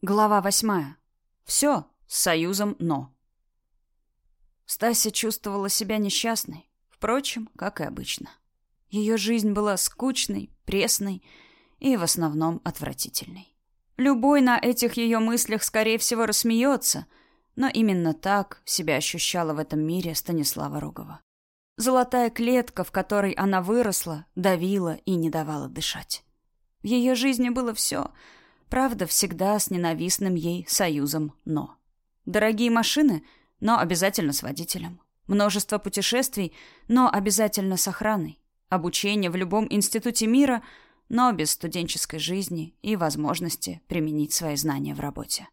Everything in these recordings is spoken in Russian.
Глава восьмая. Все с союзом «но». Стася чувствовала себя несчастной, впрочем, как и обычно. Ее жизнь была скучной, пресной и в основном отвратительной. Любой на этих ее мыслях, скорее всего, рассмеется, но именно так себя ощущала в этом мире Станислава Рогова. Золотая клетка, в которой она выросла, давила и не давала дышать. В ее жизни было все — Правда, всегда с ненавистным ей союзом «но». Дорогие машины, но обязательно с водителем. Множество путешествий, но обязательно с охраной. Обучение в любом институте мира, но без студенческой жизни и возможности применить свои знания в работе.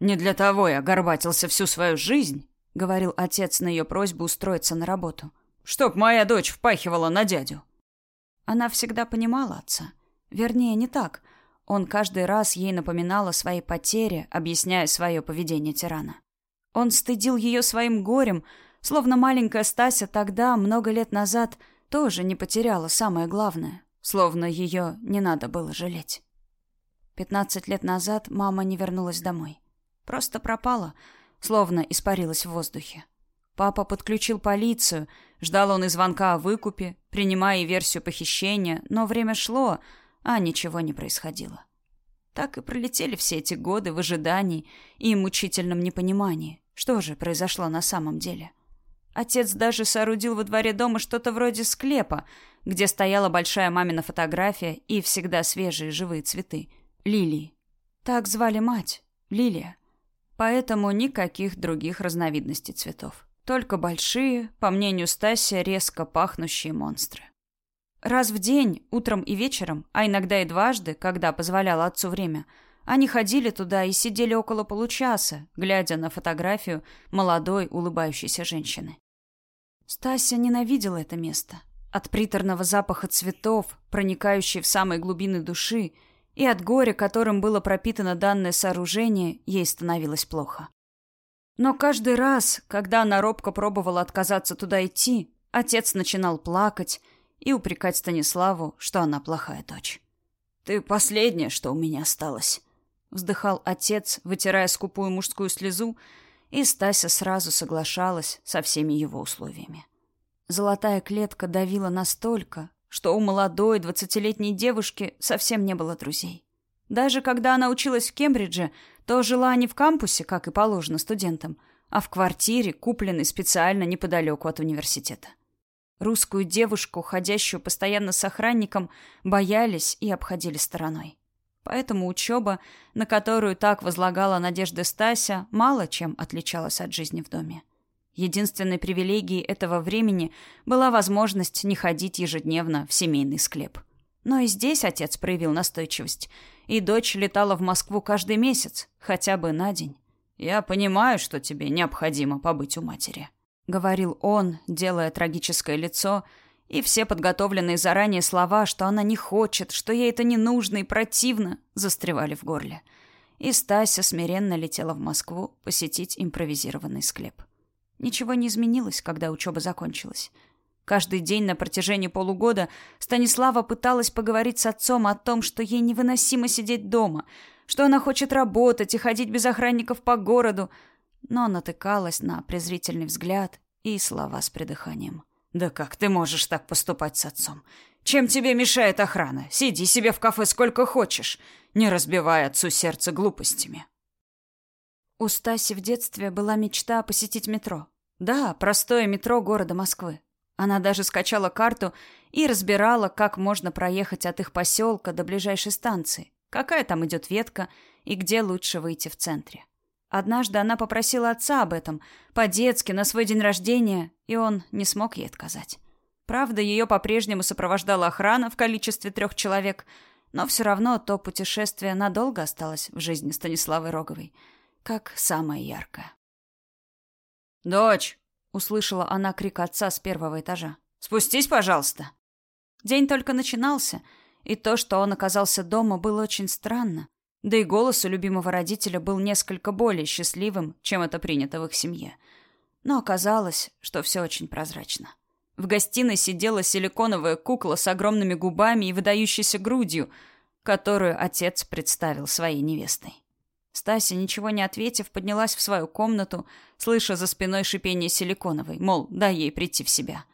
«Не для того я горбатился всю свою жизнь», — говорил отец на ее просьбу устроиться на работу. «Чтоб моя дочь впахивала на дядю». Она всегда понимала отца. Вернее, не так — он каждый раз ей напоминал о своей потере, объясняя свое поведение тирана. Он стыдил ее своим горем, словно маленькая Стася тогда, много лет назад, тоже не потеряла самое главное, словно ее не надо было жалеть. Пятнадцать лет назад мама не вернулась домой. Просто пропала, словно испарилась в воздухе. Папа подключил полицию, ждал он и звонка о выкупе, принимая версию похищения, но время шло, а ничего не происходило. Так и пролетели все эти годы в ожидании и мучительном непонимании, что же произошло на самом деле. Отец даже соорудил во дворе дома что-то вроде склепа, где стояла большая мамина фотография и всегда свежие живые цветы. Лилии. Так звали мать. Лилия. Поэтому никаких других разновидностей цветов. Только большие, по мнению Стасия, резко пахнущие монстры. Раз в день, утром и вечером, а иногда и дважды, когда позволяло отцу время, они ходили туда и сидели около получаса, глядя на фотографию молодой улыбающейся женщины. Стася ненавидела это место. От приторного запаха цветов, проникающей в самые глубины души, и от горя, которым было пропитано данное сооружение, ей становилось плохо. Но каждый раз, когда она робко пробовала отказаться туда идти, отец начинал плакать, и упрекать Станиславу, что она плохая дочь. «Ты последняя, что у меня осталось», — вздыхал отец, вытирая скупую мужскую слезу, и Стася сразу соглашалась со всеми его условиями. Золотая клетка давила настолько, что у молодой двадцатилетней девушки совсем не было друзей. Даже когда она училась в Кембридже, то жила не в кампусе, как и положено студентам, а в квартире, купленной специально неподалеку от университета. Русскую девушку, ходящую постоянно с охранником, боялись и обходили стороной. Поэтому учеба, на которую так возлагала надежды Стася, мало чем отличалась от жизни в доме. Единственной привилегией этого времени была возможность не ходить ежедневно в семейный склеп. Но и здесь отец проявил настойчивость, и дочь летала в Москву каждый месяц, хотя бы на день. «Я понимаю, что тебе необходимо побыть у матери», — говорил он, делая трагическое лицо, и все подготовленные заранее слова, что она не хочет, что ей это не нужно и противно, застревали в горле. И Стася смиренно летела в Москву посетить импровизированный склеп. Ничего не изменилось, когда учеба закончилась. Каждый день на протяжении полугода Станислава пыталась поговорить с отцом о том, что ей невыносимо сидеть дома, что она хочет работать и ходить без охранников по городу, но натыкалась на презрительный взгляд и слова с придыханием. «Да как ты можешь так поступать с отцом? Чем тебе мешает охрана? Сиди себе в кафе сколько хочешь, не разбивая отцу сердце глупостями». У Стаси в детстве была мечта посетить метро. Да, простое метро города Москвы. Она даже скачала карту и разбирала, как можно проехать от их поселка до ближайшей станции, какая там идет ветка и где лучше выйти в центре. Однажды она попросила отца об этом, по-детски, на свой день рождения, и он не смог ей отказать. Правда, ее по-прежнему сопровождала охрана в количестве трех человек, но все равно то путешествие надолго осталось в жизни Станиславы Роговой, как самое яркое. «Дочь!» — услышала она крик отца с первого этажа. «Спустись, пожалуйста!» День только начинался, и то, что он оказался дома, было очень странно. Да и голос у любимого родителя был несколько более счастливым, чем это принято в их семье. Но оказалось, что все очень прозрачно. В гостиной сидела силиконовая кукла с огромными губами и выдающейся грудью, которую отец представил своей невестой. Стася, ничего не ответив, поднялась в свою комнату, слыша за спиной шипение силиконовой, мол, дай ей прийти в себя.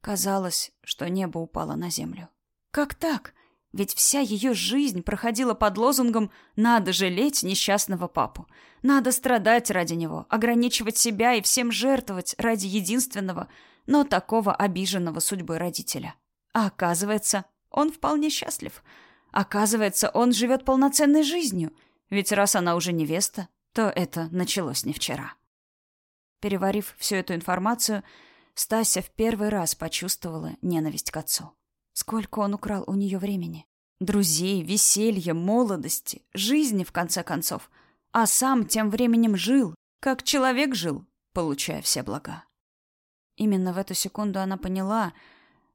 Казалось, что небо упало на землю. Как так? Ведь вся ее жизнь проходила под лозунгом «надо жалеть несчастного папу». Надо страдать ради него, ограничивать себя и всем жертвовать ради единственного, но такого обиженного судьбой родителя. А оказывается, он вполне счастлив. Оказывается, он живет полноценной жизнью — ведь раз она уже невеста, то это началось не вчера. Переварив всю эту информацию, Стася в первый раз почувствовала ненависть к отцу. Сколько он украл у нее времени. Друзей, веселья, молодости, жизни, в конце концов. А сам тем временем жил, как человек жил, получая все блага. Именно в эту секунду она поняла,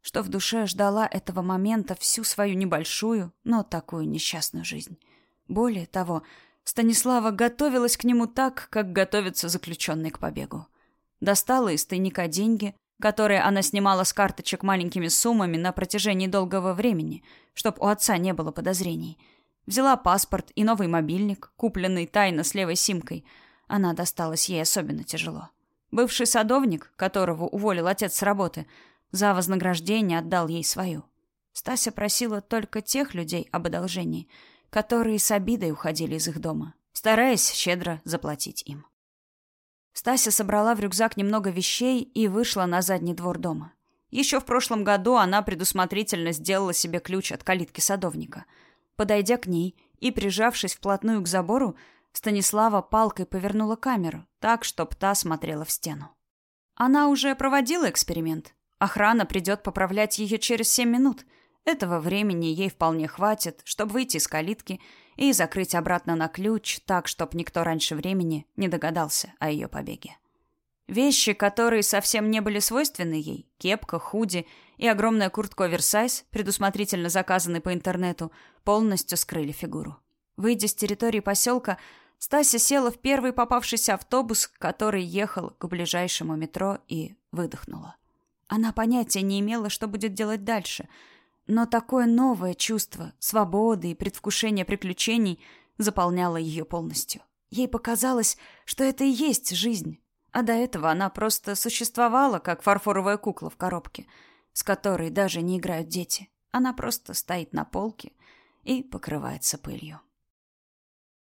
что в душе ждала этого момента всю свою небольшую, но такую несчастную жизнь. Более того, Станислава готовилась к нему так, как готовится заключенный к побегу. Достала из тайника деньги, которые она снимала с карточек маленькими суммами на протяжении долгого времени, чтобы у отца не было подозрений. Взяла паспорт и новый мобильник, купленный тайно с левой симкой. Она досталась ей особенно тяжело. Бывший садовник, которого уволил отец с работы, за вознаграждение отдал ей свою. Стася просила только тех людей об одолжении — которые с обидой уходили из их дома, стараясь щедро заплатить им. Стася собрала в рюкзак немного вещей и вышла на задний двор дома. Еще в прошлом году она предусмотрительно сделала себе ключ от калитки садовника. Подойдя к ней и прижавшись вплотную к забору, Станислава палкой повернула камеру так, чтоб та смотрела в стену. Она уже проводила эксперимент. Охрана придет поправлять ее через семь минут — этого времени ей вполне хватит, чтобы выйти из калитки и закрыть обратно на ключ, так, чтобы никто раньше времени не догадался о ее побеге. Вещи, которые совсем не были свойственны ей, кепка, худи и огромная куртка оверсайз, предусмотрительно заказанный по интернету, полностью скрыли фигуру. Выйдя с территории поселка, Стася села в первый попавшийся автобус, который ехал к ближайшему метро, и выдохнула. Она понятия не имела, что будет делать дальше — но такое новое чувство свободы и предвкушения приключений заполняло ее полностью. Ей показалось, что это и есть жизнь. А до этого она просто существовала, как фарфоровая кукла в коробке, с которой даже не играют дети. Она просто стоит на полке и покрывается пылью.